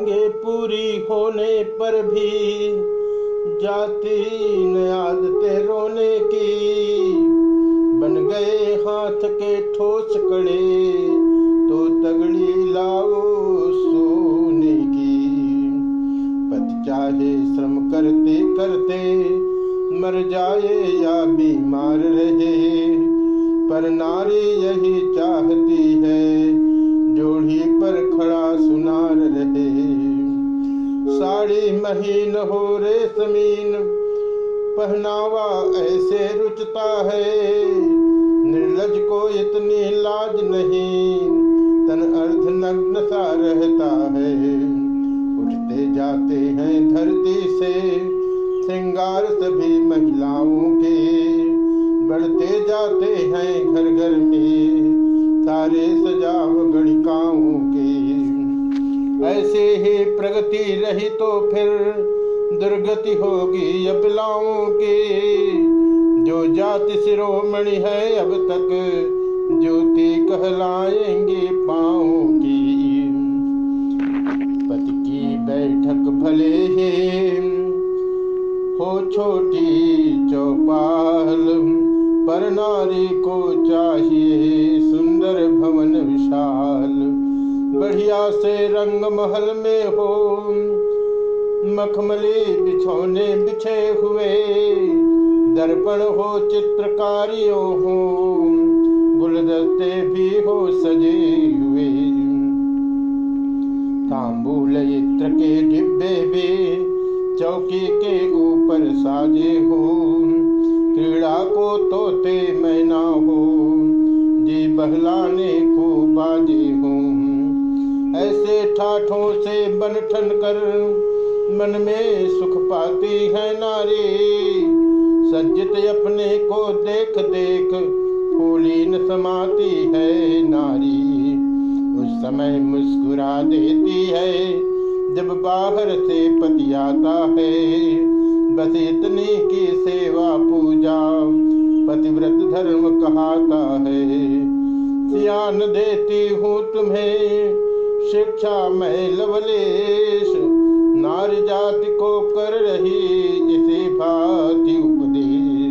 मांगे पूरी होने पर भी, जाती न आदते रोने की। बन गए हाथ के ठोस कड़े तो तगड़ी लाओ सोने की। पति चाहे श्रम करते करते मर जाए या बीमार रहे, पर नारी यही चाहती है, जोड़ी पर खड़ा सुनार रहे। साड़ी महीन हो रे समीन। पहनावा ऐसे रुचता है। निर्लज को इतनी लाज नहीं। तन अर्ध नग्न सा रहता है। उठते जाते हैं धरती से। श्रृंगार सभी महिलाओं के। बढ़ते जाते हैं घर घर में। सारे प्रगति रही तो फिर दुर्गति होगी। अबलाओं की जो जाति शिरोमणि है, अब तक ज्योति कहलाएँगे पाओ की पति की बैठक भले ही हो छोटी चौपाल, पर नारी को चाहिए सुंदर भवन बढ़िया से रंग महल में हो। मखमली बिछौने बिछे हुए। दर्पण हो, चित्रकारियों हो। गुलदस्ते भी हो, सजे हुए। तांबूल इत्र के डिब्बे भी चौकी के ऊपर साजे हो। क्रीड़ा को तोते मैना हो। जी बहलाने को बाजे हो ऐसे ठाठों से बन ठन कर मन में सुख पाती है नारी। सज्जित अपने को देख देख फूलीन समाती है नारी। उस समय मुस्कुरा देती है जब बाहर से पति आता है। बस इतनी की सेवा पूजा पतिव्रत धर्म कहाता है। सियान देती हूँ तुम्हें शिक्षा मैं लवलेश, नारी जाति को कर रही इसी भांति उपदेश।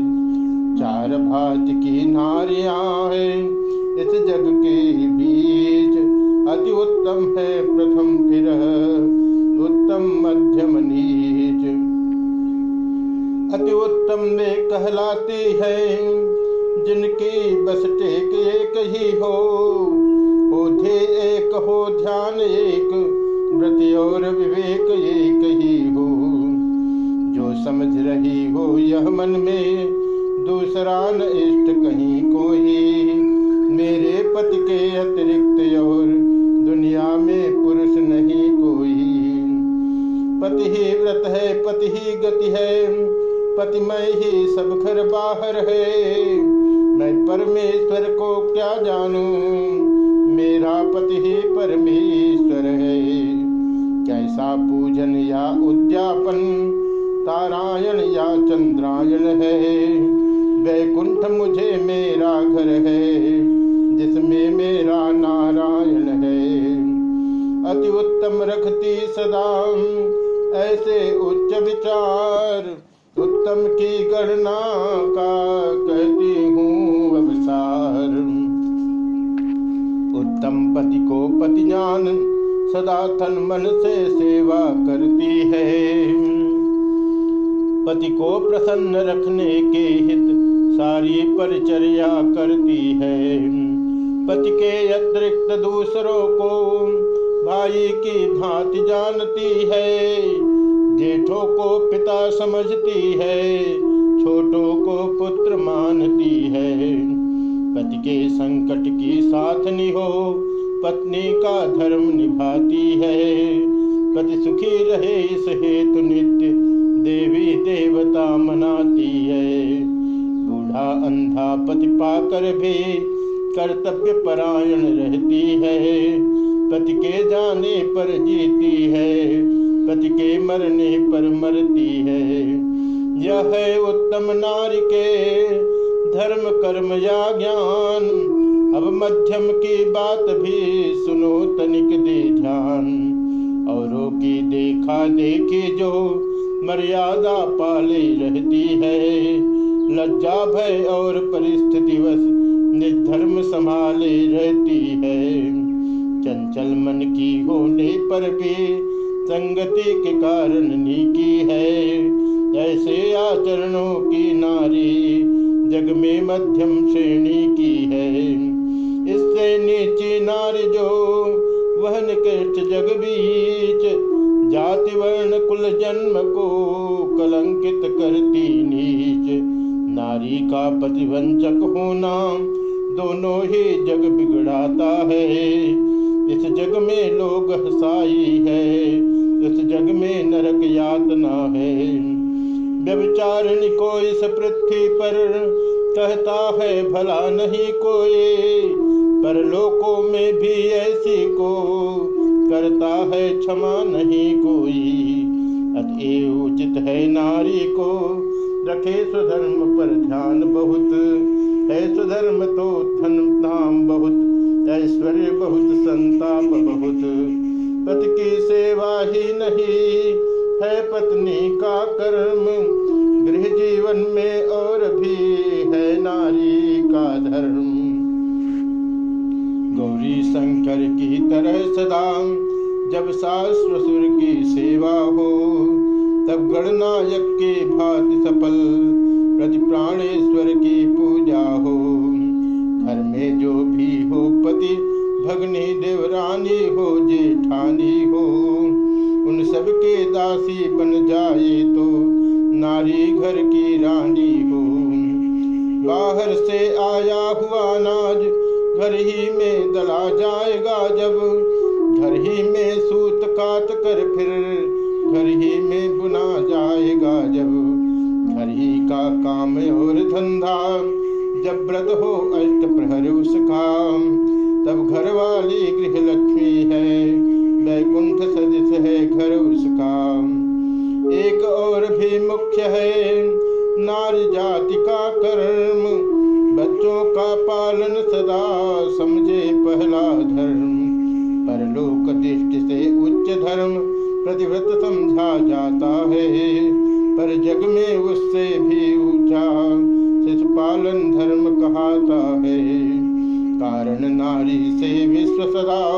चार भांति की नारियाँ हैं इस जग के बीच। अति उत्तम है प्रथम फिर, उत्तम मध्यम नीच। अति उत्तम में कहलाती है, जिनकी बस टेक एक ही हो। ओझे एक हो ध्यान, एक व्रत और विवेक एक ही हो। जो समझ रही हो यह मन में, दूसरा न इष्ट कहीं कोई। मेरे पति के अतिरिक्त और दुनिया में पुरुष नहीं कोई। पति ही व्रत है, पति ही गति है, पति मैं ही सब घर बाहर है। मैं परमेश्वर को क्या जानू? मेरा पति ही परमेश्वर है। कैसा पूजन या उद्यापन, तारायण या चंद्रायण है। वैकुंठ मुझे मेरा घर है, जिसमें मेरा नारायण है। अति उत्तम रखती सदा, ऐसे उच्च विचार, उत्तम की गणना का कहती पति को पति जान सदा तन मन से सेवा करती है। पति को प्रसन्न रखने के हित सारी परिचर्या करती है। पति के अतिरिक्त दूसरों को भाई की भांति जानती है। जेठों को पिता समझती है, छोटों को पुत्र मानती है। पति के संकट की साथनी हो पत्नी का धर्म निभाती है। पति सुखी रहे, इस हेतु नित्य देवी देवता मनाती है। बूढ़ा, अंधा, पति पाकर भी कर्तव्य परायण रहती है। पति के जाने पर जीती है, पति के मरने पर मरती है। यह है उत्तम नारी के धर्म, कर्म या ज्ञान। अब मध्यम की बात भी सुनो तनिक दे ध्यान। औरों की देखा देखी जो मर्यादा पाले रहती है। लज्जा, भय और परिस्थिति वश निर्धर्म संभाले रहती है। चंचल मन की होने पर भी संगति के कारण नीकी है। ऐसे आचरणों की नारी जग में मध्यम श्रेणी की है। निकृष्ट जग बीच जाति वर्ण कुल जन्म को कलंकित करती नीच। नारी का प्रतिवंचक होना दोनों ही जग बिगड़ाता है। इस जग में लोग हसाई है, इस जग में नरक यातना है। व्यविचारिणी को इस पृथ्वी पर कहता है, भला नहीं कोई, पर लोकों में भी ऐसी को करता है क्षमा नहीं कोई। अतएव उचित है नारी को रखे स्वधर्म पर ध्यान बहुत। है स्वधर्म तो धन धाम बहुत, ऐश्वर्य बहुत, संताप बहुत। पति की सेवा ही नहीं, है पत्नी का कर्म। गृह जीवन में और भी है नारी का धर्म। शंकर की तरह सदा। जब सास ससुर की सेवा हो, तब गणनायक के भांति सफल प्रति प्राणेश्वर की पूजा हो। घर में जो भी हो, पति, भगनी, देवरानी हो, जेठानी हो, उन सबके दासी बन जाए तो नारी घर की रानी हो। बाहर से आया घर ही में दला जाएगा जब। घर ही में सूत काट कर फिर घर ही में बुना जाएगा जब। घर ही का काम और धंधा, जब व्रत हो अष्ट प्रहर उसका तब घर वाली गृह लक्ष्मी है, वैकुंठ सदस्य है घर उसका एक और भी मुख्य है, नारी धर्म प्रतिव्रत समझा जाता है। पर जग में उससे भी ऊँचा शिशुपालन धर्म कहाता है। कारण नारी से विश्व सदा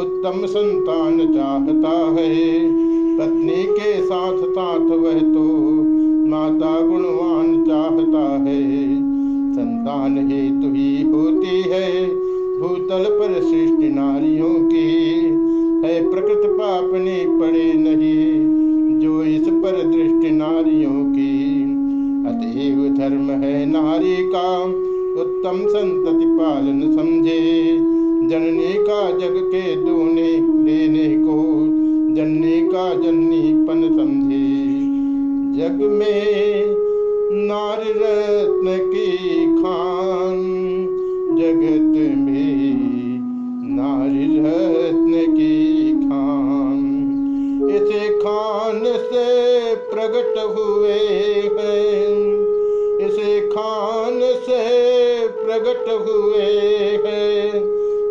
उत्तम संतान चाहता है। पत्नी के साथ साथ वह तो माता गुणवान चाहता है। संतान हेतु ही होती है। भूतल पर सृष्टि नारियों की जग में नारी रत्न की खान। जगत में नारी रत्न की खान। इसे खान से प्रकट हुए हैं। इसे खान से प्रकट हुए हैं।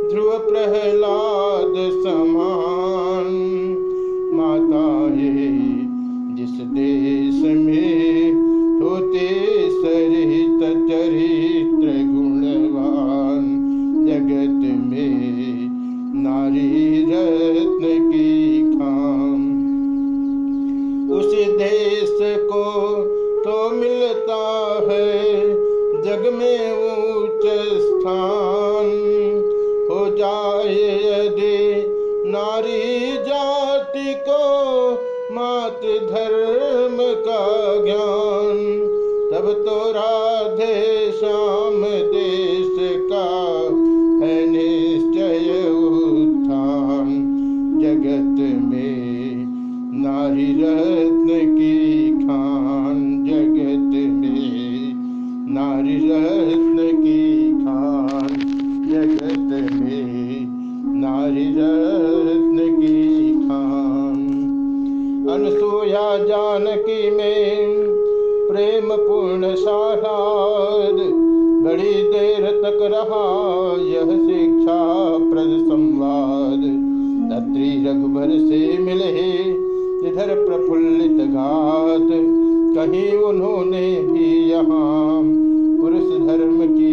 ध्रुव प्रहलाद समान। माता है जिस देश में होते सरित चरित्र। मात धर्म का ज्ञान। यह शिक्षा प्रज संवाद तत्री रघुबर से मिले इधर प्रफुल्लित घात। कहीं उन्होंने भी यहाँ पुरुष धर्म की